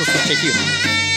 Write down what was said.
Estou aqui.